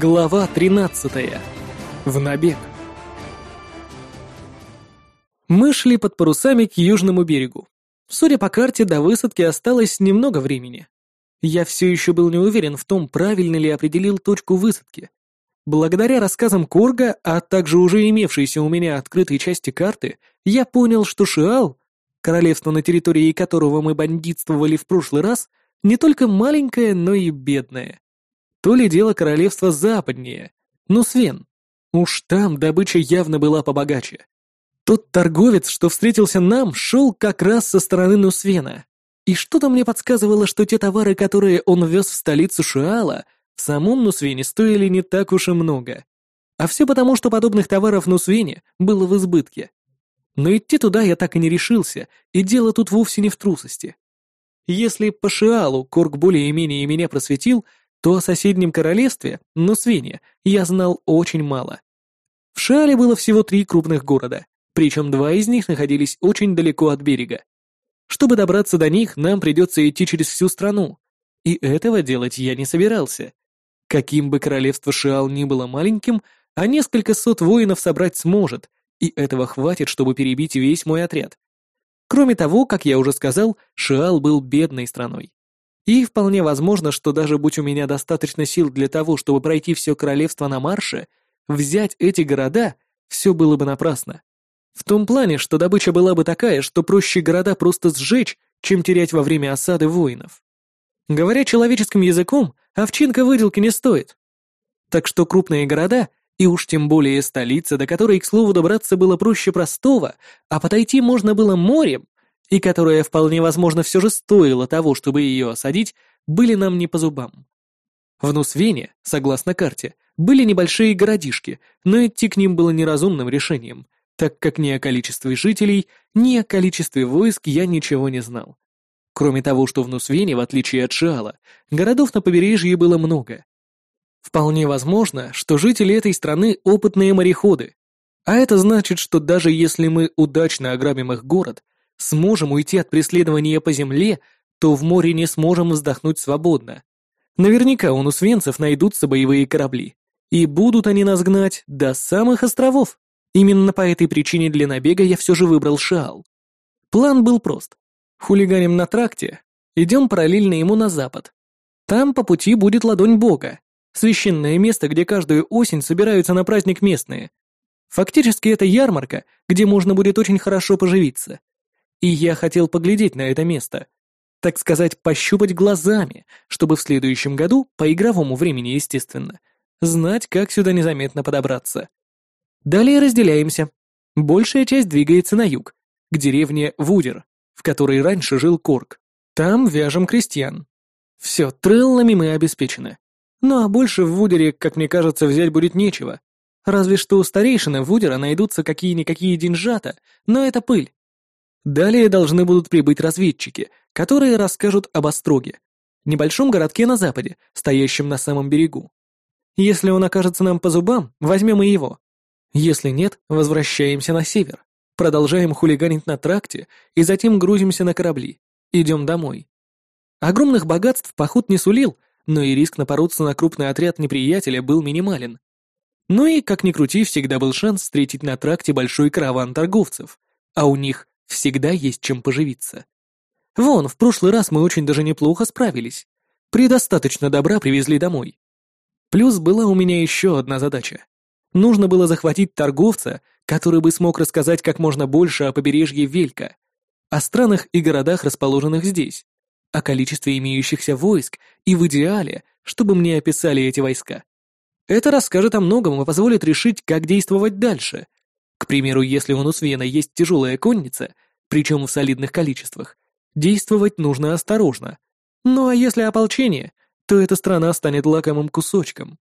Глава 13. В набег. Мы шли под парусами к южному берегу. Судя по карте, до высадки осталось немного времени. Я все еще был не уверен в том, правильно ли определил точку высадки. Благодаря рассказам Корга, а также уже имевшейся у меня открытой части карты, я понял, что Шиал, королевство на территории которого мы бандитствовали в прошлый раз, не только маленькое, но и бедное. То ли дело королевство западнее, ну Свен. Уж там добыча явно была побогаче. Тот торговец, что встретился нам, шел как раз со стороны Нусвена. И что-то мне подсказывало, что те товары, которые он вез в столицу Шуала, в самом Нусвене стоили не так уж и много. А все потому, что подобных товаров в Нусвене было в избытке. Но идти туда я так и не решился, и дело тут вовсе не в трусости. Если по Шиалу Корк более-менее меня просветил, то о соседнем королевстве, Нусвене, я знал очень мало. В Шиале было всего три крупных города, причем два из них находились очень далеко от берега. Чтобы добраться до них, нам придется идти через всю страну, и этого делать я не собирался. Каким бы королевство Шиал ни было маленьким, а несколько сот воинов собрать сможет, и этого хватит, чтобы перебить весь мой отряд. Кроме того, как я уже сказал, Шиал был бедной страной. И вполне возможно, что даже будь у меня достаточно сил для того, чтобы пройти все королевство на марше, взять эти города, все было бы напрасно. В том плане, что добыча была бы такая, что проще города просто сжечь, чем терять во время осады воинов. Говоря человеческим языком, овчинка выделки не стоит. Так что крупные города, и уж тем более столица, до которой, к слову, добраться было проще простого, а подойти можно было морем, и которая вполне возможно все же стоила того, чтобы ее осадить, были нам не по зубам. В Нусвене, согласно карте, были небольшие городишки, но идти к ним было неразумным решением, так как ни о количестве жителей, ни о количестве войск я ничего не знал. Кроме того, что в Нусвене, в отличие от Шиала, городов на побережье было много. Вполне возможно, что жители этой страны — опытные мореходы. А это значит, что даже если мы удачно ограбим их город, сможем уйти от преследования по земле, то в море не сможем вздохнуть свободно. Наверняка у нусвенцев найдутся боевые корабли. И будут они нас гнать до самых островов. Именно по этой причине для набега я все же выбрал Шаал. План был прост. Хулиганим на тракте, идем параллельно ему на запад. Там по пути будет ладонь бога, священное место, где каждую осень собираются на праздник местные. Фактически это ярмарка, где можно будет очень хорошо поживиться. И я хотел поглядеть на это место. Так сказать, пощупать глазами, чтобы в следующем году, по игровому времени, естественно, знать, как сюда незаметно подобраться. Далее разделяемся. Большая часть двигается на юг, к деревне Вудер, в которой раньше жил Корк. Там вяжем крестьян. Все, треллами мы обеспечены. Ну а больше в Вудере, как мне кажется, взять будет нечего. Разве что у старейшины Вудера найдутся какие-никакие деньжата, но это пыль. Далее должны будут прибыть разведчики, которые расскажут об Остроге, небольшом городке на западе, стоящем на самом берегу. Если он окажется нам по зубам, возьмем и его. Если нет, возвращаемся на север, продолжаем хулиганить на тракте и затем грузимся на корабли. Идем домой. Огромных богатств поход не сулил, но и риск напороться на крупный отряд неприятеля был минимален. Ну и, как ни крути, всегда был шанс встретить на тракте большой караван торговцев, а у них Всегда есть чем поживиться. Вон, в прошлый раз мы очень даже неплохо справились. Предостаточно добра привезли домой. Плюс была у меня еще одна задача. Нужно было захватить торговца, который бы смог рассказать как можно больше о побережье Велька, о странах и городах, расположенных здесь, о количестве имеющихся войск и в идеале, чтобы мне описали эти войска. Это расскажет о многом и позволит решить, как действовать дальше, к примеру, если у Нусвена есть тяжелая конница, причем в солидных количествах, действовать нужно осторожно. Ну а если ополчение, то эта страна станет лакомым кусочком.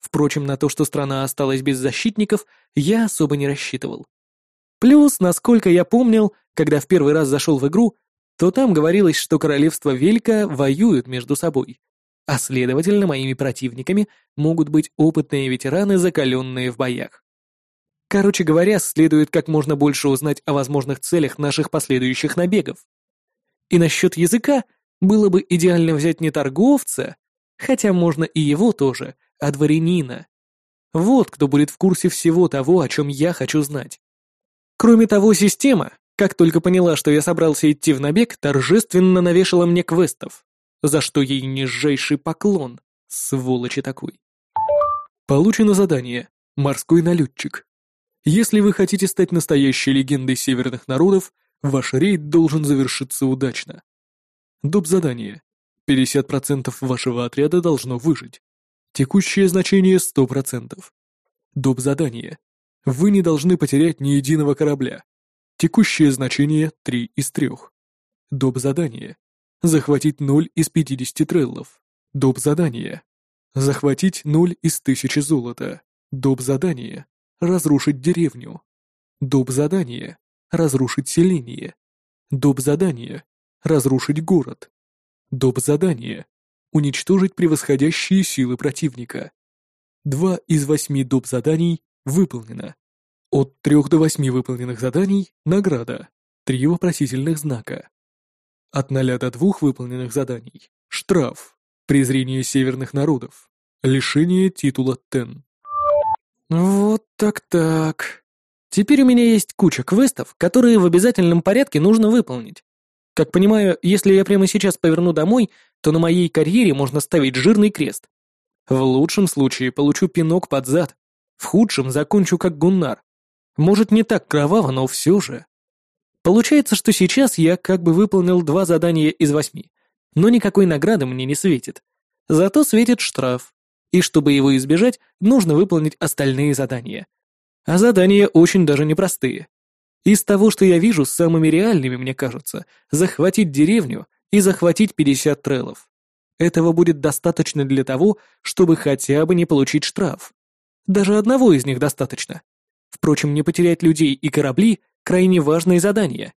Впрочем, на то, что страна осталась без защитников, я особо не рассчитывал. Плюс, насколько я помнил, когда в первый раз зашел в игру, то там говорилось, что королевство Велька воюют между собой, а следовательно, моими противниками могут быть опытные ветераны, закаленные в боях. Короче говоря, следует как можно больше узнать о возможных целях наших последующих набегов. И насчет языка было бы идеально взять не торговца, хотя можно и его тоже, а дворянина. Вот кто будет в курсе всего того, о чем я хочу знать. Кроме того, система, как только поняла, что я собрался идти в набег, торжественно навешала мне квестов, за что ей нижайший поклон, сволочи такой. Получено задание «Морской налетчик». Если вы хотите стать настоящей легендой северных народов, ваш рейд должен завершиться удачно. Доп. задание. 50% вашего отряда должно выжить. Текущее значение 100%. Доп. задание. Вы не должны потерять ни единого корабля. Текущее значение 3 из 3. Доп. задание. Захватить 0 из 50 треллов. Доп. задание. Захватить 0 из 1000 золота. Доп. задание. Разрушить деревню. Доп. задание. Разрушить селение. Доп. задание. Разрушить город. Доп. задание. Уничтожить превосходящие силы противника. Два из восьми доп. заданий выполнено. От трех до восьми выполненных заданий – награда. Три вопросительных знака. От ноля до двух выполненных заданий – штраф. Презрение северных народов. Лишение титула Тен. Вот так-так. Теперь у меня есть куча квестов, которые в обязательном порядке нужно выполнить. Как понимаю, если я прямо сейчас поверну домой, то на моей карьере можно ставить жирный крест. В лучшем случае получу пинок под зад, в худшем закончу как гуннар. Может, не так кроваво, но все же. Получается, что сейчас я как бы выполнил два задания из восьми, но никакой награды мне не светит. Зато светит штраф и чтобы его избежать, нужно выполнить остальные задания. А задания очень даже непростые. Из того, что я вижу, самыми реальными, мне кажется, захватить деревню и захватить 50 трелов. Этого будет достаточно для того, чтобы хотя бы не получить штраф. Даже одного из них достаточно. Впрочем, не потерять людей и корабли – крайне важное задание.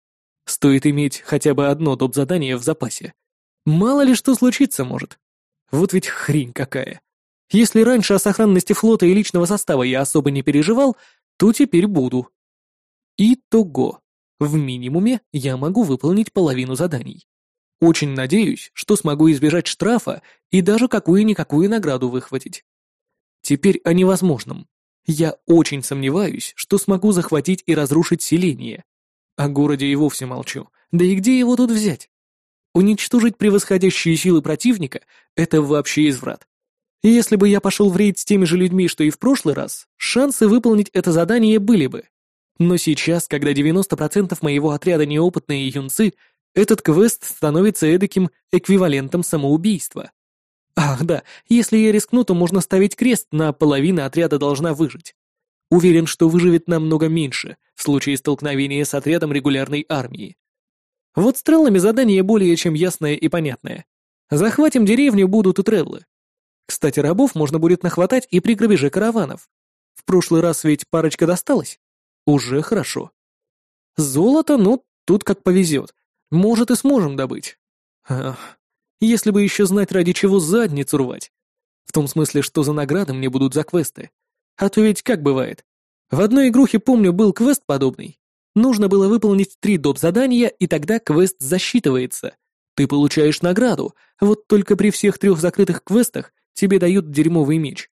Стоит иметь хотя бы одно доп-задание в запасе. Мало ли что случиться может. Вот ведь хрень какая. Если раньше о сохранности флота и личного состава я особо не переживал, то теперь буду. Итого. В минимуме я могу выполнить половину заданий. Очень надеюсь, что смогу избежать штрафа и даже какую-никакую награду выхватить. Теперь о невозможном. Я очень сомневаюсь, что смогу захватить и разрушить селение. О городе и вовсе молчу. Да и где его тут взять? Уничтожить превосходящие силы противника — это вообще изврат. И если бы я пошел в рейд с теми же людьми, что и в прошлый раз, шансы выполнить это задание были бы. Но сейчас, когда 90% моего отряда неопытные юнцы, этот квест становится эдаким эквивалентом самоубийства. Ах, да, если я рискну, то можно ставить крест на половина отряда должна выжить. Уверен, что выживет намного меньше в случае столкновения с отрядом регулярной армии. Вот с треллами задание более чем ясное и понятное. Захватим деревню, будут и треллы. Кстати, рабов можно будет нахватать и при грабеже караванов. В прошлый раз ведь парочка досталась. Уже хорошо. Золото, ну, тут как повезет. Может, и сможем добыть. Ах, если бы еще знать, ради чего задницу рвать. В том смысле, что за награды мне будут за квесты. А то ведь как бывает. В одной игрухе, помню, был квест подобный. Нужно было выполнить три доп. задания, и тогда квест засчитывается. Ты получаешь награду, вот только при всех трех закрытых квестах тебе дают дерьмовый меч.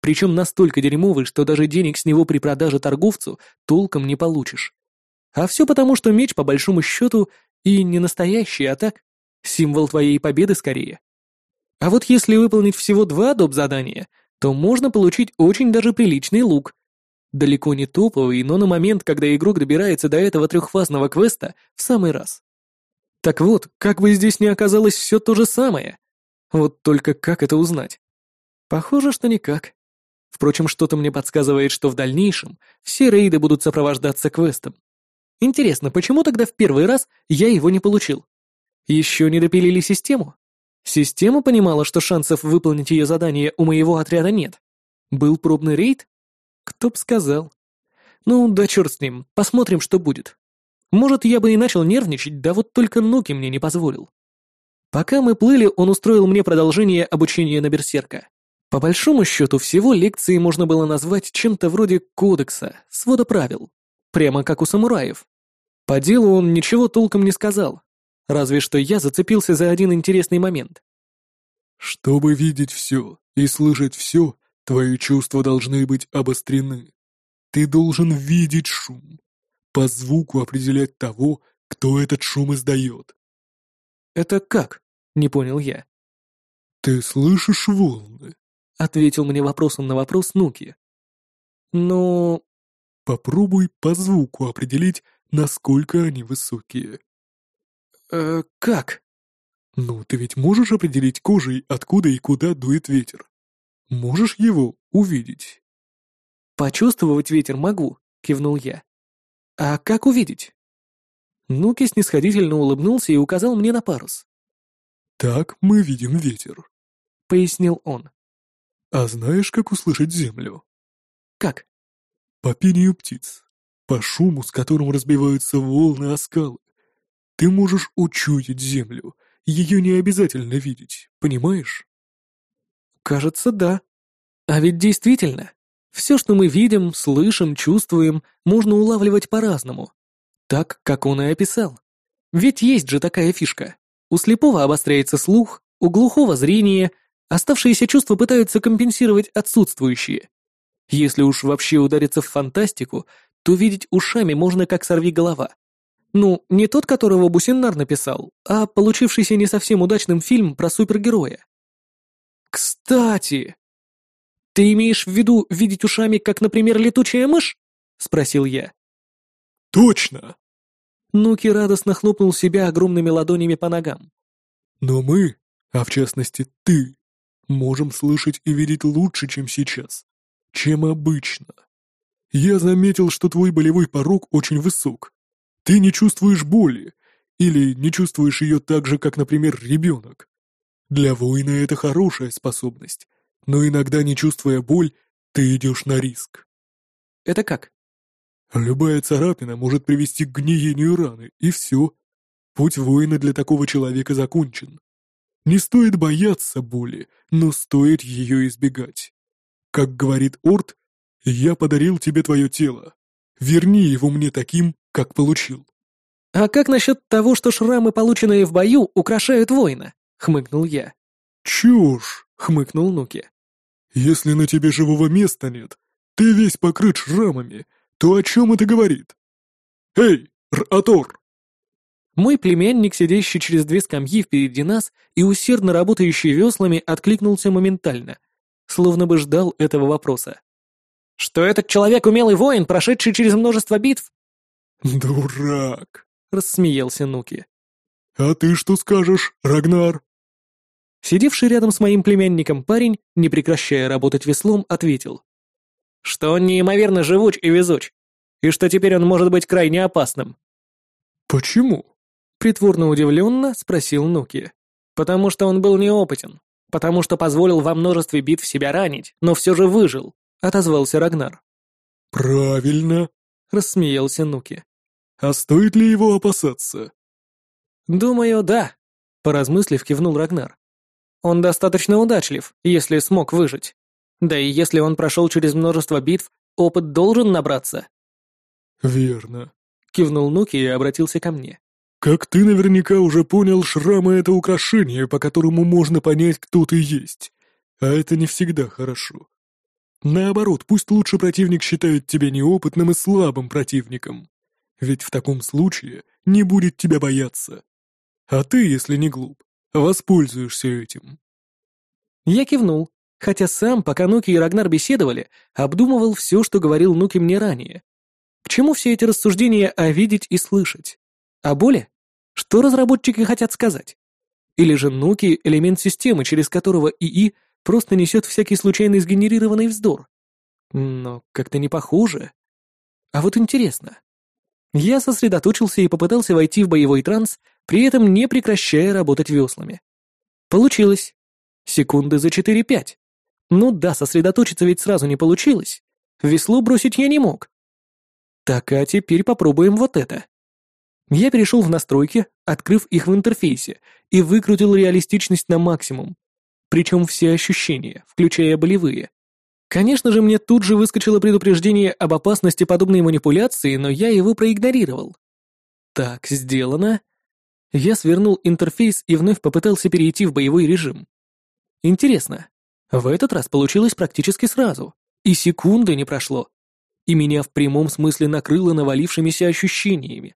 Причем настолько дерьмовый, что даже денег с него при продаже торговцу толком не получишь. А все потому, что меч, по большому счету, и не настоящий, а так, символ твоей победы скорее. А вот если выполнить всего два доп. задания, то можно получить очень даже приличный лук. Далеко не топовый, но на момент, когда игрок добирается до этого трехфазного квеста, в самый раз. Так вот, как бы здесь не оказалось все то же самое. Вот только как это узнать? Похоже, что никак. Впрочем, что-то мне подсказывает, что в дальнейшем все рейды будут сопровождаться квестом. Интересно, почему тогда в первый раз я его не получил? Еще не допилили систему? Система понимала, что шансов выполнить ее задание у моего отряда нет. Был пробный рейд? Кто б сказал. Ну, да черт с ним, посмотрим, что будет. Может, я бы и начал нервничать, да вот только Ноки мне не позволил. Пока мы плыли, он устроил мне продолжение обучения на берсерка. По большому счету, всего лекции можно было назвать чем-то вроде кодекса, свода правил. Прямо как у самураев. По делу он ничего толком не сказал. Разве что я зацепился за один интересный момент. «Чтобы видеть все и слышать все, Твои чувства должны быть обострены. Ты должен видеть шум, по звуку определять того, кто этот шум издает. «Это как?» — не понял я. «Ты слышишь волны?» — ответил мне вопросом на вопрос Нуки. «Ну...» «Попробуй по звуку определить, насколько они высокие». «Э, как?» «Ну, ты ведь можешь определить кожей, откуда и куда дует ветер? Можешь его увидеть?» «Почувствовать ветер могу», — кивнул я. «А как увидеть?» Нуки снисходительно улыбнулся и указал мне на парус. «Так мы видим ветер», — пояснил он. «А знаешь, как услышать землю?» «Как?» «По пению птиц, по шуму, с которым разбиваются волны о скалы. Ты можешь учуять землю, ее не обязательно видеть, понимаешь?» «Кажется, да. А ведь действительно, все, что мы видим, слышим, чувствуем, можно улавливать по-разному. Так, как он и описал. Ведь есть же такая фишка. У слепого обостряется слух, у глухого зрение, оставшиеся чувства пытаются компенсировать отсутствующие. Если уж вообще удариться в фантастику, то видеть ушами можно как сорви голова. Ну, не тот, которого Бусиннар написал, а получившийся не совсем удачным фильм про супергероя. Кстати, ты имеешь в виду видеть ушами, как, например, летучая мышь? спросил я. Точно! Нуки радостно хлопнул себя огромными ладонями по ногам. Но мы, а в частности ты, можем слышать и видеть лучше, чем сейчас, чем обычно. Я заметил, что твой болевой порог очень высок. Ты не чувствуешь боли, или не чувствуешь ее так же, как, например, ребенок. Для воина это хорошая способность, но иногда, не чувствуя боль, ты идешь на риск. Это как? Любая царапина может привести к гниению раны, и все. Путь воина для такого человека закончен. Не стоит бояться боли, но стоит ее избегать. Как говорит Орд, я подарил тебе твое тело. Верни его мне таким, как получил. «А как насчет того, что шрамы, полученные в бою, украшают воина?» — хмыкнул я. «Чушь!» — хмыкнул Нуки. «Если на тебе живого места нет, ты весь покрыт шрамами, то о чем это говорит? Эй, Ратор!» Мой племянник, сидящий через две скамьи впереди нас и усердно работающий веслами, откликнулся моментально, словно бы ждал этого вопроса. «Что этот человек умелый воин, прошедший через множество битв?» «Дурак!» — рассмеялся Нуки. «А ты что скажешь, Рагнар?» Сидевший рядом с моим племянником парень, не прекращая работать веслом, ответил что он неимоверно живуч и везуч, и что теперь он может быть крайне опасным. «Почему?» — притворно удивленно спросил Нуки. «Потому что он был неопытен, потому что позволил во множестве битв себя ранить, но все же выжил», — отозвался Рагнар. «Правильно», — рассмеялся Нуки. «А стоит ли его опасаться?» «Думаю, да», — поразмыслив, кивнул Рагнар. «Он достаточно удачлив, если смог выжить. Да и если он прошел через множество битв, опыт должен набраться. «Верно», — кивнул Нуки и обратился ко мне. «Как ты наверняка уже понял, шрамы — это украшение, по которому можно понять, кто ты есть. А это не всегда хорошо. Наоборот, пусть лучше противник считает тебя неопытным и слабым противником. Ведь в таком случае не будет тебя бояться. А ты, если не глуп, воспользуешься этим». Я кивнул, Хотя сам, пока Нуки и Рагнар беседовали, обдумывал все, что говорил Нуки мне ранее. К чему все эти рассуждения о видеть и слышать? О боли? Что разработчики хотят сказать? Или же Нуки — элемент системы, через которого ИИ просто несет всякий случайно сгенерированный вздор? Но как-то не похоже. А вот интересно. Я сосредоточился и попытался войти в боевой транс, при этом не прекращая работать веслами. Получилось. Секунды за четыре-пять. Ну да, сосредоточиться ведь сразу не получилось. Весло бросить я не мог. Так, а теперь попробуем вот это. Я перешел в настройки, открыв их в интерфейсе, и выкрутил реалистичность на максимум. Причем все ощущения, включая болевые. Конечно же, мне тут же выскочило предупреждение об опасности подобной манипуляции, но я его проигнорировал. Так, сделано. Я свернул интерфейс и вновь попытался перейти в боевой режим. Интересно, В этот раз получилось практически сразу, и секунды не прошло. И меня в прямом смысле накрыло навалившимися ощущениями.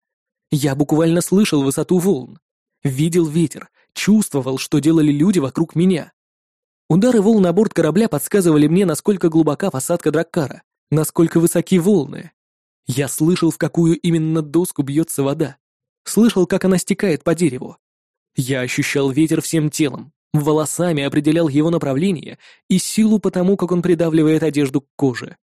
Я буквально слышал высоту волн, видел ветер, чувствовал, что делали люди вокруг меня. Удары волн на борт корабля подсказывали мне, насколько глубока посадка Драккара, насколько высоки волны. Я слышал, в какую именно доску бьется вода. Слышал, как она стекает по дереву. Я ощущал ветер всем телом, волосами определял его направление и силу потому, как он придавливает одежду к коже.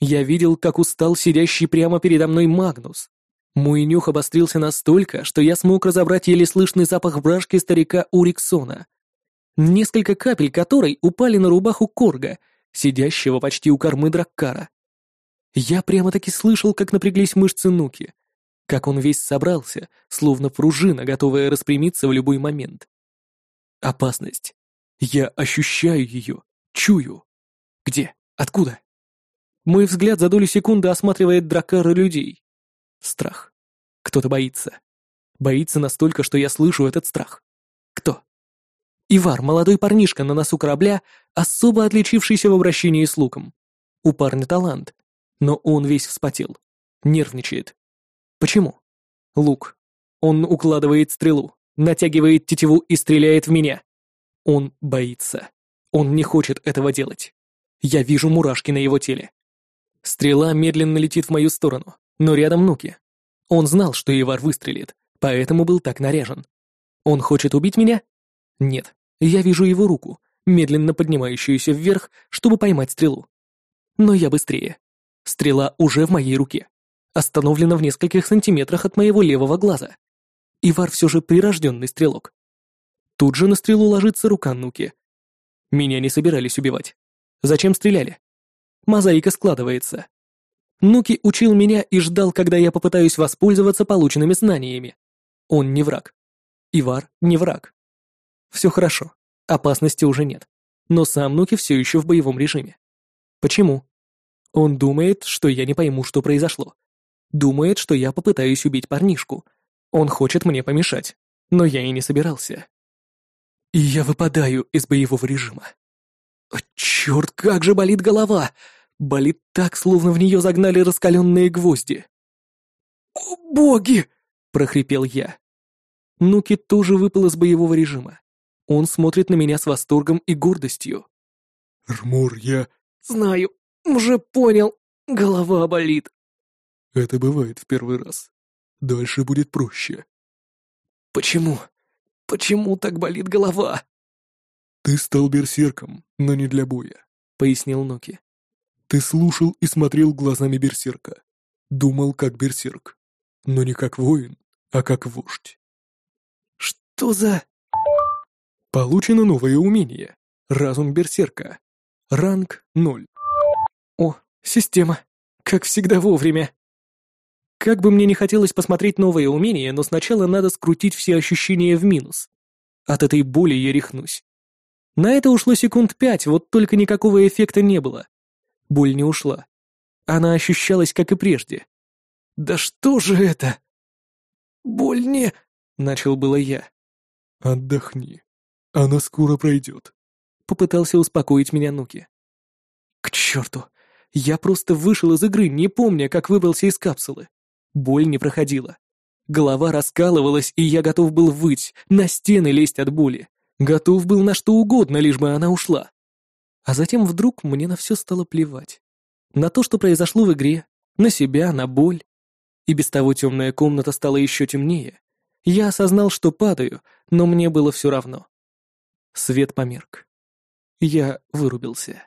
Я видел, как устал сидящий прямо передо мной Магнус. Мой нюх обострился настолько, что я смог разобрать еле слышный запах брашки старика Уриксона несколько капель которой упали на рубаху Корга, сидящего почти у кормы Драккара. Я прямо-таки слышал, как напряглись мышцы Нуки, как он весь собрался, словно пружина, готовая распрямиться в любой момент. Опасность. Я ощущаю ее, чую. Где? Откуда? Мой взгляд за долю секунды осматривает Драккара людей. Страх. Кто-то боится. Боится настолько, что я слышу этот страх. Кто? Ивар, молодой парнишка на носу корабля, особо отличившийся в обращении с луком. У парня талант, но он весь вспотел. Нервничает. Почему? Лук. Он укладывает стрелу, натягивает тетиву и стреляет в меня. Он боится. Он не хочет этого делать. Я вижу мурашки на его теле. Стрела медленно летит в мою сторону, но рядом Нуки. Он знал, что Ивар выстрелит, поэтому был так наряжен. Он хочет убить меня? Нет, я вижу его руку, медленно поднимающуюся вверх, чтобы поймать стрелу. Но я быстрее. Стрела уже в моей руке. Остановлена в нескольких сантиметрах от моего левого глаза. Ивар все же прирожденный стрелок. Тут же на стрелу ложится рука Нуки. Меня не собирались убивать. Зачем стреляли? Мозаика складывается. Нуки учил меня и ждал, когда я попытаюсь воспользоваться полученными знаниями. Он не враг. Ивар не враг. Все хорошо, опасности уже нет. Но сам Нуки все еще в боевом режиме. Почему? Он думает, что я не пойму, что произошло. Думает, что я попытаюсь убить парнишку. Он хочет мне помешать, но я и не собирался. И я выпадаю из боевого режима. О, черт, как же болит голова! Болит так, словно в нее загнали раскаленные гвозди. «О, боги!» — прохрипел я. Нуки тоже выпал из боевого режима. Он смотрит на меня с восторгом и гордостью. «Рмур, я...» «Знаю, уже понял. Голова болит». «Это бывает в первый раз. Дальше будет проще». «Почему? Почему так болит голова?» «Ты стал берсерком, но не для боя», — пояснил Ноки. «Ты слушал и смотрел глазами берсерка. Думал, как берсерк. Но не как воин, а как вождь». «Что за...» Получено новое умение. Разум берсерка. Ранг 0. О, система. Как всегда вовремя. Как бы мне не хотелось посмотреть новое умение, но сначала надо скрутить все ощущения в минус. От этой боли я рехнусь. На это ушло секунд пять, вот только никакого эффекта не было. Боль не ушла. Она ощущалась, как и прежде. «Да что же это?» «Боль не...» — начал было я. «Отдохни», она скоро пройдет. Попытался успокоить меня Нуки. К черту! Я просто вышел из игры, не помня, как выбрался из капсулы. Боль не проходила. Голова раскалывалась, и я готов был выть, на стены лезть от боли. Готов был на что угодно, лишь бы она ушла. А затем вдруг мне на все стало плевать. На то, что произошло в игре, на себя, на боль. И без того темная комната стала еще темнее. Я осознал, что падаю, но мне было все равно. Свет померк. Я вырубился.